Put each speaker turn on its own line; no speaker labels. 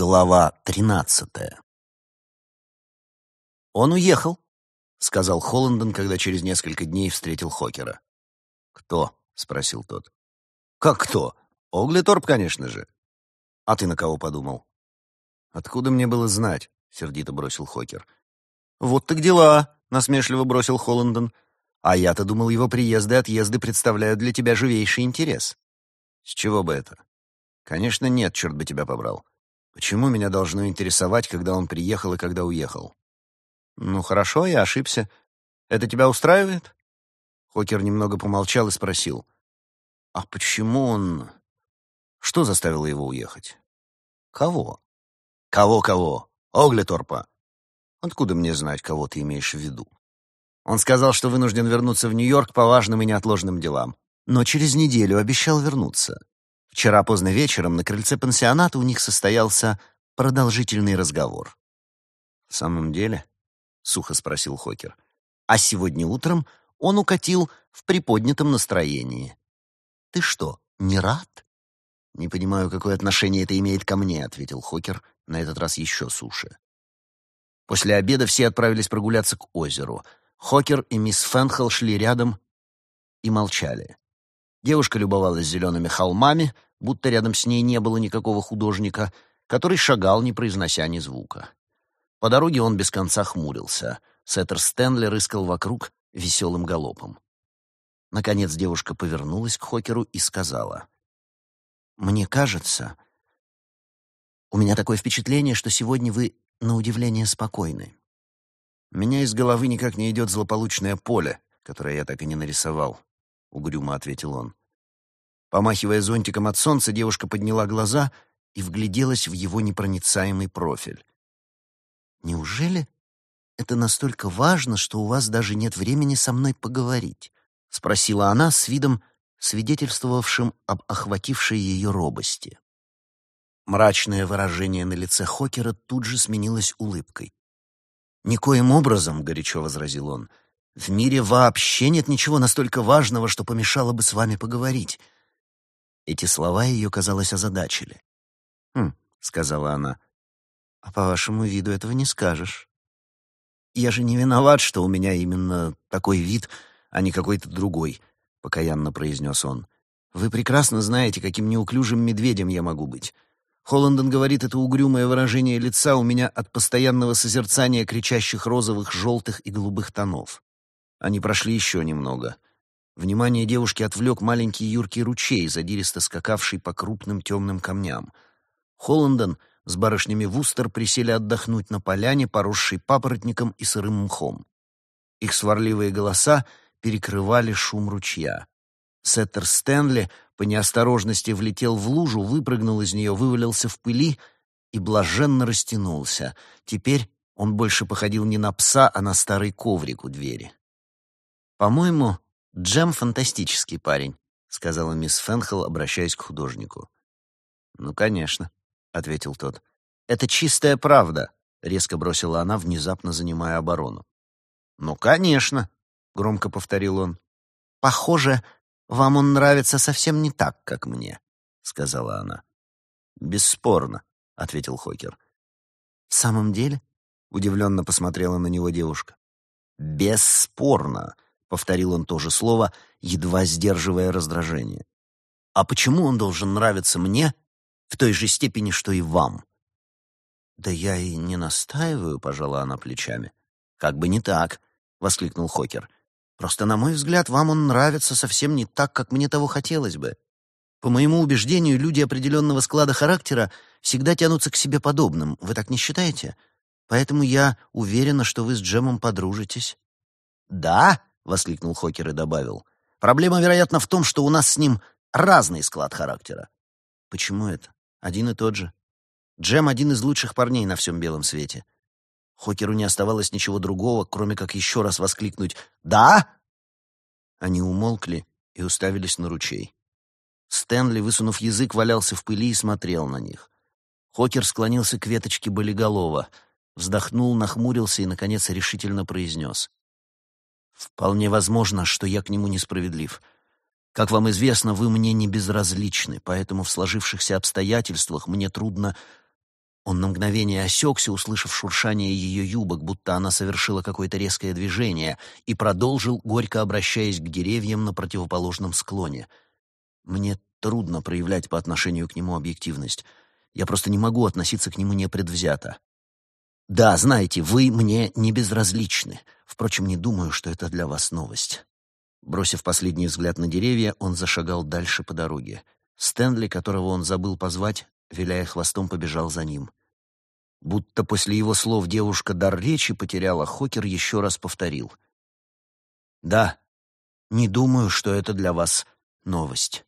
Глава тринадцатая. «Он уехал», — сказал Холландон, когда через несколько дней встретил Хокера. «Кто?» — спросил тот. «Как кто? Оглеторп, конечно же». «А ты на кого подумал?» «Откуда мне было знать?» — сердито бросил Хокер. «Вот так дела», — насмешливо бросил Холландон. «А я-то думал, его приезды и отъезды представляют для тебя живейший интерес». «С чего бы это?» «Конечно, нет, черт бы тебя побрал. Почему меня должно интересовать, когда он приехал и когда уехал? Ну, хорошо, я ошибся. Это тебя устраивает? Хокер немного помолчал и спросил. А почему он... Что заставило его уехать? Кого? Кого-кого? Оглеторпа. Откуда мне знать, кого ты имеешь в виду? Он сказал, что вынужден вернуться в Нью-Йорк по важным и неотложным делам. Но через неделю обещал вернуться. Вчера поздно вечером на крыльце пансионата у них состоялся продолжительный разговор. «В самом деле?» — сухо спросил Хокер. «А сегодня утром он укатил в приподнятом настроении. Ты что, не рад?» «Не понимаю, какое отношение это имеет ко мне», — ответил Хокер, на этот раз еще суше. После обеда все отправились прогуляться к озеру. Хокер и мисс Фенхел шли рядом и молчали. Девушка любовалась зелеными холмами, будто рядом с ней не было никакого художника, который шагал, не произнося ни звука. По дороге он без конца хмурился. Сеттер Стэнли рыскал вокруг веселым галопом. Наконец девушка повернулась к Хокеру и сказала. «Мне кажется, у меня такое впечатление, что сегодня вы, на удивление, спокойны. Меня из головы никак не идет злополучное поле, которое я так и не нарисовал. — угрюмо ответил он. Помахивая зонтиком от солнца, девушка подняла глаза и вгляделась в его непроницаемый профиль. «Неужели это настолько важно, что у вас даже нет времени со мной поговорить?» — спросила она с видом, свидетельствовавшим об охватившей ее робости. Мрачное выражение на лице Хокера тут же сменилось улыбкой. «Никоим образом», — горячо возразил он, — в мире вообще нет ничего настолько важного, что помешало бы с вами поговорить». Эти слова ее, казалось, озадачили. «Хм», — сказала она, — «а по вашему виду этого не скажешь». «Я же не виноват, что у меня именно такой вид, а не какой-то другой», — покаянно произнес он. «Вы прекрасно знаете, каким неуклюжим медведем я могу быть. Холландон говорит, это угрюмое выражение лица у меня от постоянного созерцания кричащих розовых, желтых и голубых тонов. Они прошли еще немного. Внимание девушки отвлек маленький юркий ручей, задиристо скакавший по крупным темным камням. Холландон с барышнями Вустер присели отдохнуть на поляне, поросшей папоротником и сырым мхом. Их сварливые голоса перекрывали шум ручья. Сеттер Стэнли по неосторожности влетел в лужу, выпрыгнул из нее, вывалился в пыли и блаженно растянулся. Теперь он больше походил не на пса, а на старый коврик у двери. «По-моему, Джем — фантастический парень», — сказала мисс Фенхел, обращаясь к художнику. «Ну, конечно», — ответил тот. «Это чистая правда», — резко бросила она, внезапно занимая оборону. «Ну, конечно», — громко повторил он. «Похоже, вам он нравится совсем не так, как мне», — сказала она. «Бесспорно», — ответил Хокер. «В самом деле?» — удивленно посмотрела на него девушка. «Бесспорно», — повторил он то же слово, едва сдерживая раздражение. «А почему он должен нравиться мне в той же степени, что и вам?» «Да я и не настаиваю», — пожала она плечами. «Как бы не так», — воскликнул Хокер. «Просто, на мой взгляд, вам он нравится совсем не так, как мне того хотелось бы. По моему убеждению, люди определенного склада характера всегда тянутся к себе подобным. Вы так не считаете? Поэтому я уверена, что вы с Джемом подружитесь». «Да?» Воскликнул Хокер и добавил. Проблема, вероятно, в том, что у нас с ним разный склад характера. Почему это? Один и тот же. Джем один из лучших парней на всем белом свете. Хокеру не оставалось ничего другого, кроме как еще раз воскликнуть «Да!». Они умолкли и уставились на ручей. Стэнли, высунув язык, валялся в пыли и смотрел на них. Хокер склонился к веточке болиголова, вздохнул, нахмурился и, наконец, решительно произнес. Вполне возможно, что я к нему несправедлив. Как вам известно, вы мне не безразличны, поэтому в сложившихся обстоятельствах мне трудно... Он на мгновение осекся, услышав шуршание ее юбок, будто она совершила какое-то резкое движение, и продолжил, горько обращаясь к деревьям на противоположном склоне. «Мне трудно проявлять по отношению к нему объективность. Я просто не могу относиться к нему непредвзято. Да, знаете, вы мне не безразличны. Впрочем, не думаю, что это для вас новость». Бросив последний взгляд на деревья, он зашагал дальше по дороге. Стэнли, которого он забыл позвать, виляя хвостом, побежал за ним. Будто после его слов девушка дар речи потеряла, Хокер еще раз повторил. «Да, не думаю, что это для вас новость».